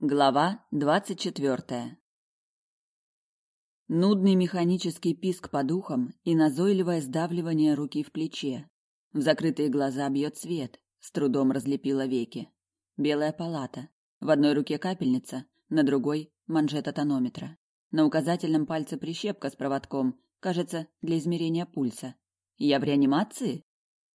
Глава двадцать четвертая. Нудный механический писк по духам и назойливое сдавливание руки в плече. В закрытые глаза бьет свет, с трудом разлепила веки. Белая палата. В одной руке капельница, на другой – манжета тонометра. На указательном пальце прищепка с проводком, кажется, для измерения пульса. Я в реанимации?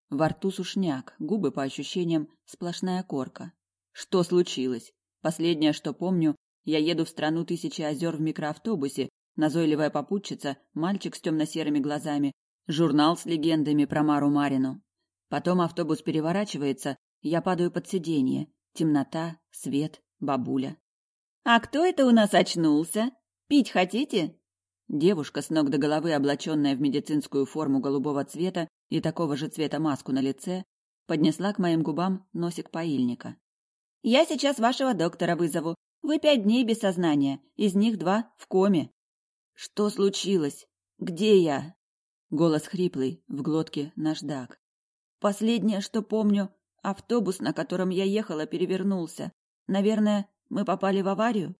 Во рту сушняк, губы, по ощущениям, сплошная корка. Что случилось? Последнее, что помню, я еду в страну тысячи озер в микроавтобусе, назойливая попутчица, мальчик с темно-серыми глазами, журнал с легендами про Мару Марину. Потом автобус переворачивается, я падаю под сиденье. Темнота, свет, бабуля. «А кто это у нас очнулся? Пить хотите?» Девушка, с ног до головы облаченная в медицинскую форму голубого цвета и такого же цвета маску на лице, поднесла к моим губам носик паильника. Я сейчас вашего доктора вызову. Вы пять дней без сознания, из них два в коме. Что случилось? Где я? Голос хриплый, в глотке наждак. Последнее, что помню, автобус, на котором я ехала, перевернулся. Наверное, мы попали в аварию?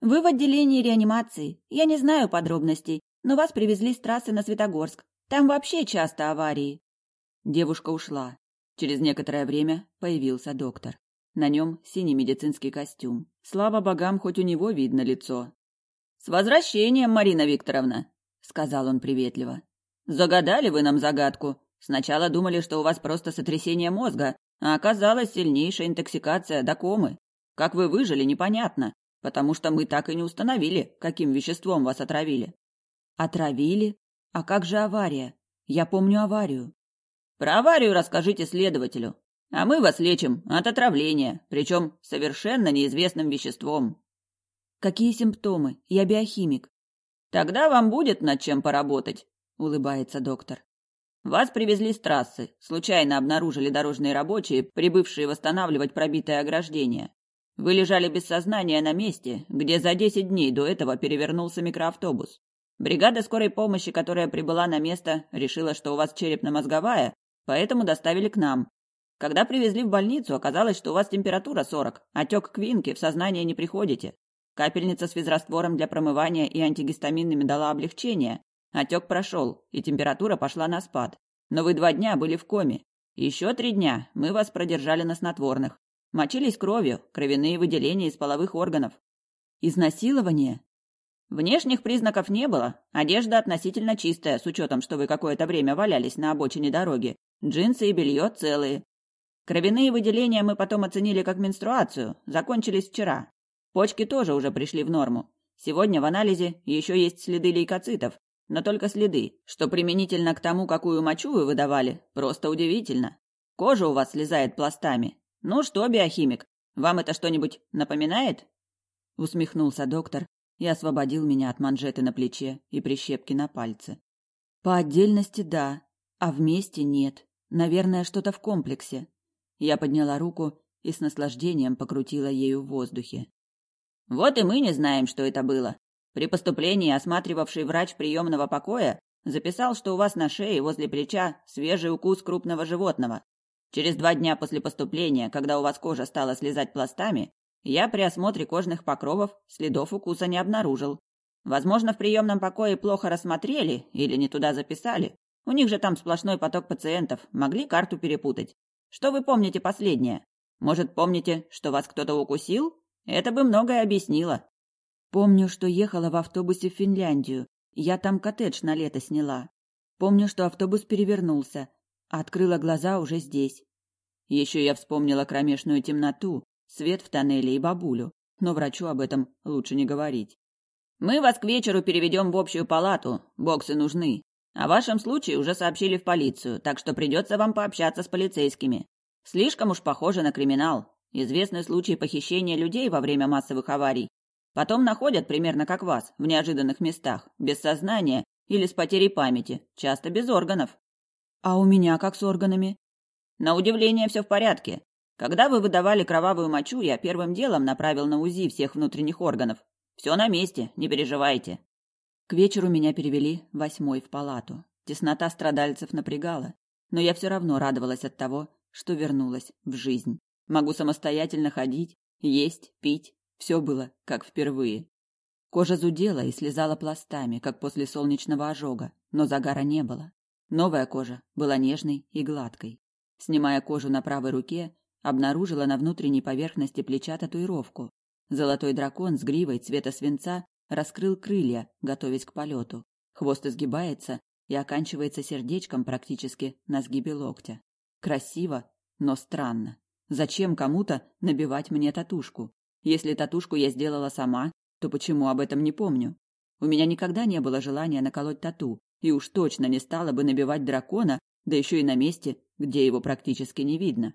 Вы в отделении реанимации. Я не знаю подробностей, но вас привезли с трассы на Светогорск. Там вообще часто аварии. Девушка ушла. Через некоторое время появился доктор. На нем синий медицинский костюм. Слава богам, хоть у него видно лицо. «С возвращением, Марина Викторовна!» — сказал он приветливо. «Загадали вы нам загадку. Сначала думали, что у вас просто сотрясение мозга, а оказалась сильнейшая интоксикация до комы. Как вы выжили, непонятно, потому что мы так и не установили, каким веществом вас отравили». «Отравили? А как же авария? Я помню аварию». «Про аварию расскажите следователю. А мы вас лечим от отравления, причем совершенно неизвестным веществом. Какие симптомы? Я биохимик. Тогда вам будет над чем поработать, улыбается доктор. Вас привезли с трассы. Случайно обнаружили дорожные рабочие, прибывшие восстанавливать пробитое ограждение. Вы лежали без сознания на месте, где за десять дней до этого перевернулся микроавтобус. Бригада скорой помощи, которая прибыла на место, решила, что у вас черепно-мозговая, поэтому доставили к нам. Когда привезли в больницу, оказалось, что у вас температура 40, отек квинки, в сознание не приходите. Капельница с физраствором для промывания и антигистаминными дала облегчение. Отек прошел, и температура пошла на спад. Но вы два дня были в коме. Еще три дня мы вас продержали на снотворных. Мочились кровью, кровяные выделения из половых органов. Изнасилование? Внешних признаков не было. Одежда относительно чистая, с учетом, что вы какое-то время валялись на обочине дороги. Джинсы и белье целые. Кровяные выделения мы потом оценили как менструацию, закончились вчера. Почки тоже уже пришли в норму. Сегодня в анализе еще есть следы лейкоцитов, но только следы, что применительно к тому, какую мочу вы выдавали, просто удивительно. Кожа у вас слезает пластами. Ну что, биохимик, вам это что-нибудь напоминает? Усмехнулся доктор и освободил меня от манжеты на плече и прищепки на пальце. По отдельности да, а вместе нет. Наверное, что-то в комплексе. Я подняла руку и с наслаждением покрутила ею в воздухе. Вот и мы не знаем, что это было. При поступлении осматривавший врач приемного покоя записал, что у вас на шее возле плеча свежий укус крупного животного. Через два дня после поступления, когда у вас кожа стала слезать пластами, я при осмотре кожных покровов следов укуса не обнаружил. Возможно, в приемном покое плохо рассмотрели или не туда записали. У них же там сплошной поток пациентов, могли карту перепутать. Что вы помните последнее? Может, помните, что вас кто-то укусил? Это бы многое объяснило. Помню, что ехала в автобусе в Финляндию. Я там коттедж на лето сняла. Помню, что автобус перевернулся. Открыла глаза уже здесь. Еще я вспомнила кромешную темноту, свет в тоннеле и бабулю. Но врачу об этом лучше не говорить. Мы вас к вечеру переведем в общую палату. Боксы нужны. О вашем случае уже сообщили в полицию, так что придется вам пообщаться с полицейскими. Слишком уж похоже на криминал. Известны случаи похищения людей во время массовых аварий. Потом находят примерно как вас, в неожиданных местах, без сознания или с потерей памяти, часто без органов. А у меня как с органами? На удивление все в порядке. Когда вы выдавали кровавую мочу, я первым делом направил на УЗИ всех внутренних органов. Все на месте, не переживайте. К вечеру меня перевели восьмой в палату. Теснота страдальцев напрягала, но я все равно радовалась от того, что вернулась в жизнь. Могу самостоятельно ходить, есть, пить, Все было как впервые. Кожа зудела и слезала пластами, как после солнечного ожога, но загара не было. Новая кожа была нежной и гладкой. Снимая кожу на правой руке, обнаружила на внутренней поверхности плеча татуировку. Золотой дракон с гривой цвета свинца раскрыл крылья, готовясь к полету. Хвост изгибается и оканчивается сердечком практически на сгибе локтя. Красиво, но странно. Зачем кому-то набивать мне татушку? Если татушку я сделала сама, то почему об этом не помню? У меня никогда не было желания наколоть тату, и уж точно не стала бы набивать дракона, да еще и на месте, где его практически не видно.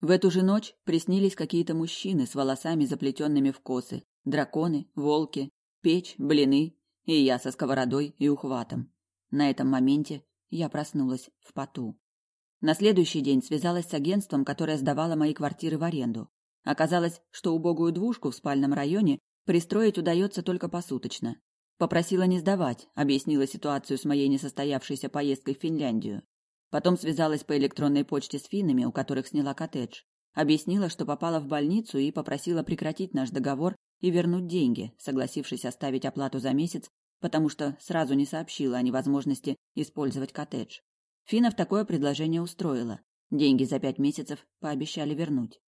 В эту же ночь приснились какие-то мужчины с волосами заплетенными в косы, драконы, волки, печь, блины, и я со сковородой и ухватом. На этом моменте я проснулась в поту. На следующий день связалась с агентством, которое сдавало мои квартиры в аренду. Оказалось, что убогую двушку в спальном районе пристроить удается только посуточно. Попросила не сдавать, объяснила ситуацию с моей несостоявшейся поездкой в Финляндию. Потом связалась по электронной почте с финнами, у которых сняла коттедж. Объяснила, что попала в больницу и попросила прекратить наш договор и вернуть деньги, согласившись оставить оплату за месяц, потому что сразу не сообщила о невозможности использовать коттедж. Финнов такое предложение устроило. Деньги за пять месяцев пообещали вернуть.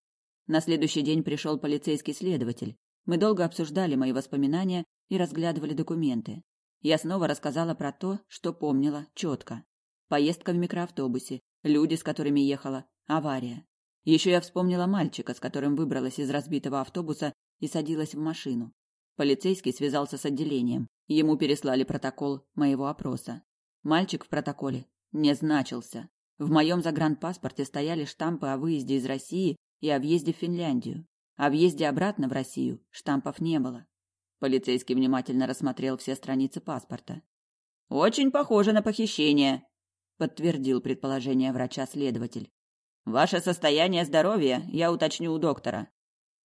На следующий день пришел полицейский следователь. Мы долго обсуждали мои воспоминания и разглядывали документы. Я снова рассказала про то, что помнила четко. Поездка в микроавтобусе, люди, с которыми ехала, авария. Еще я вспомнила мальчика, с которым выбралась из разбитого автобуса и садилась в машину. Полицейский связался с отделением. Ему переслали протокол моего опроса. Мальчик в протоколе не значился. В моем загранпаспорте стояли штампы о выезде из России и о въезде в Финляндию. О въезде обратно в Россию штампов не было. Полицейский внимательно рассмотрел все страницы паспорта. Очень похоже на похищение, подтвердил предположение врача-следователь. Ваше состояние здоровья я уточню у доктора.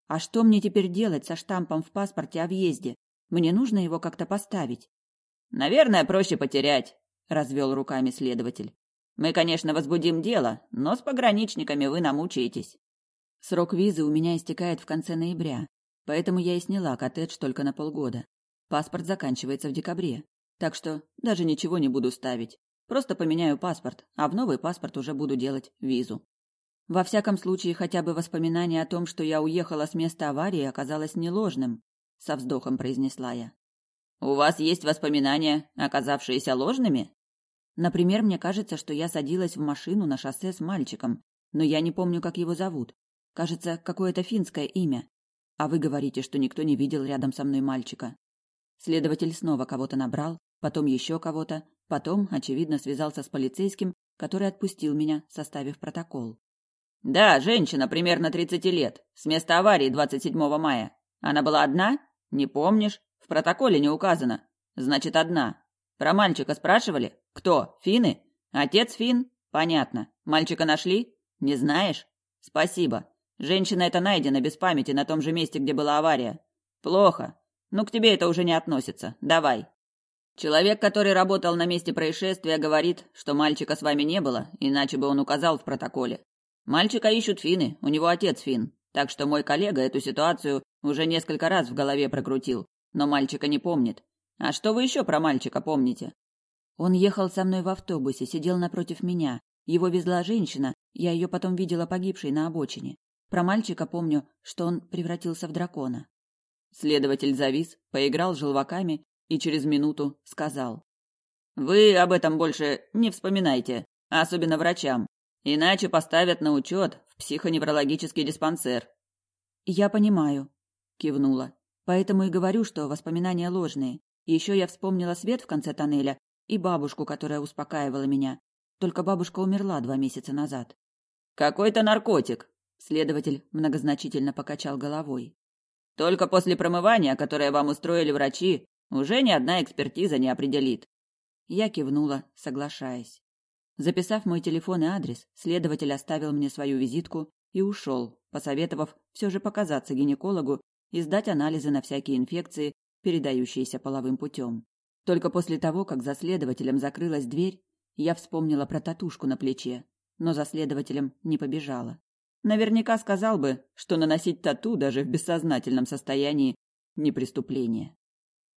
А что мне теперь делать со штампом в паспорте о въезде? Мне нужно его как-то поставить. Наверное, проще потерять, развел руками следователь. Мы, конечно, возбудим дело, но с пограничниками вы намучаетесь. Срок визы у меня истекает в конце ноября, поэтому я и сняла коттедж только на полгода. Паспорт заканчивается в декабре, так что даже ничего не буду ставить. Просто поменяю паспорт, а в новый паспорт уже буду делать визу. Во всяком случае, хотя бы воспоминание о том, что я уехала с места аварии, оказалось не ложным, со вздохом произнесла я. У вас есть воспоминания, оказавшиеся ложными? Например, мне кажется, что я садилась в машину на шоссе с мальчиком, но я не помню, как его зовут. Кажется, какое-то финское имя. А вы говорите, что никто не видел рядом со мной мальчика. Следователь снова кого-то набрал, потом еще кого-то, потом, очевидно, связался с полицейским, который отпустил меня, составив протокол. Да, женщина примерно тридцати лет, с места аварии 27 мая. Она была одна? Не помнишь? В протоколе не указано. Значит, одна. Про мальчика спрашивали? Кто? Финны? Отец Фин? Понятно. Мальчика нашли? Не знаешь? Спасибо. Женщина эта найдена без памяти на том же месте, где была авария. Плохо. Ну, к тебе это уже не относится. Давай. Человек, который работал на месте происшествия, говорит, что мальчика с вами не было, иначе бы он указал в протоколе. Мальчика ищут финны, у него отец фин, так что мой коллега эту ситуацию уже несколько раз в голове прокрутил, но мальчика не помнит. А что вы еще про мальчика помните? Он ехал со мной в автобусе, сидел напротив меня. Его везла женщина, я ее потом видела погибшей на обочине. Про мальчика помню, что он превратился в дракона. Следователь завис, поиграл желваками и через минуту сказал. «Вы об этом больше не вспоминайте, особенно врачам, иначе поставят на учет в психоневрологический диспансер». «Я понимаю», — кивнула. «Поэтому и говорю, что воспоминания ложные. Еще я вспомнила свет в конце тоннеля и бабушку, которая успокаивала меня. Только бабушка умерла два месяца назад». «Какой-то наркотик», — следователь многозначительно покачал головой. «Только после промывания, которое вам устроили врачи, уже ни одна экспертиза не определит. Я кивнула, соглашаясь. Записав мой телефон и адрес, следователь оставил мне свою визитку и ушел, посоветовав все же показаться гинекологу и сдать анализы на всякие инфекции, передающиеся половым путем. Только после того, как за следователем закрылась дверь, я вспомнила про татушку на плече, но за следователем не побежала. наверняка сказал бы, что наносить тату даже в бессознательном состоянии не преступление.